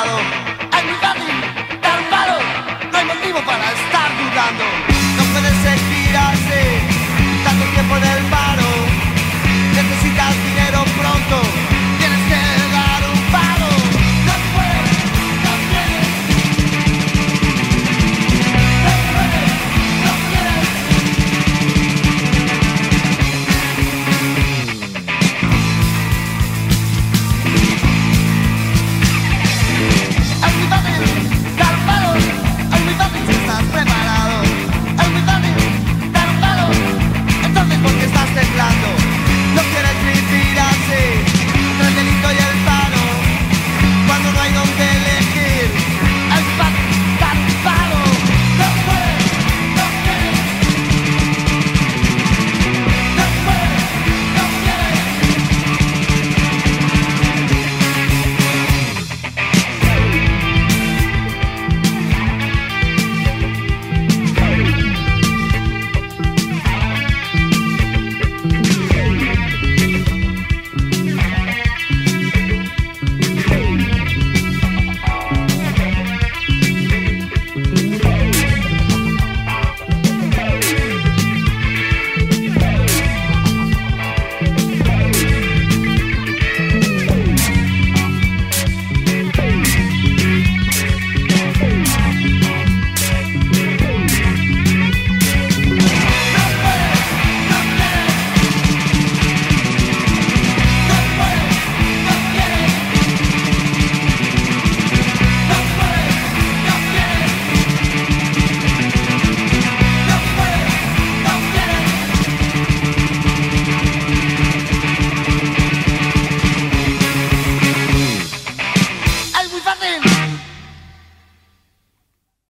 bottle, and we got the